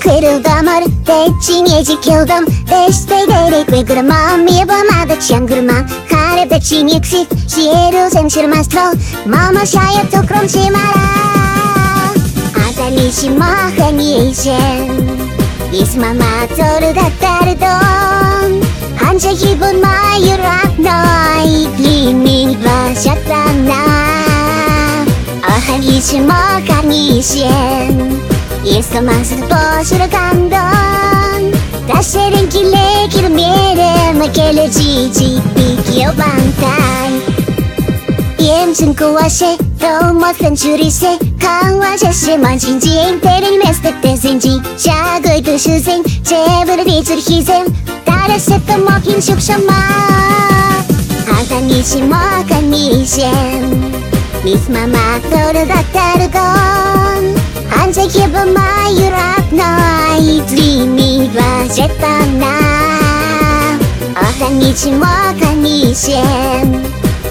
Kırıldım kırıldım Ördeci necik yıldım. Deste gerek ve kırmam Yapamadı çan kırmam. Kalep de çin yüksek Şiyeru sen şırmaz tol Mama şayet tokrom şimara. Adali şimaha niyeceğim Biz mama zoru da derdon Hanca hibun mayurak noy Glimin başaklarına Ahan içim o kan 제 기분 마유락 너의 gleaming 버셨던 나 어한 이심어간 이젠 예서마스 보시러 간던 다시는 길에 기름 미래 geleceği bir bantai Yemsin doğmasın çürüse 강화자시 만진지 때린 메스tektesin지 작을 드시생 제부를 잊을 희생 따라했던 먹힌 숙셔마 항상이시 먹은 이젠 미스마마 또르다 따르건 Анжеге мою родной Двими глазет она Охраничим, охраничим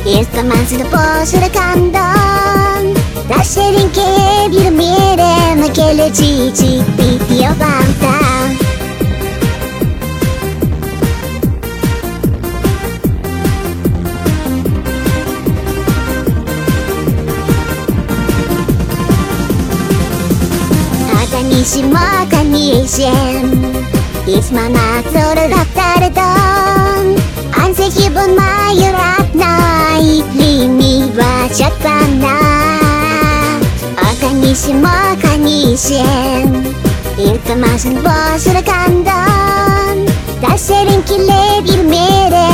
Из томазы позже кандон Нашеренькие бир мирен Келечи чипит йоба 아다니시 뭐가니신 이스마나 소를 닥다르던 안새 기분 마유락 나이 리미 와셨잖아 어가니시 뭐가니신 일감하신 보시러 간던 다시는 길에 bir mere geleceği bir yoba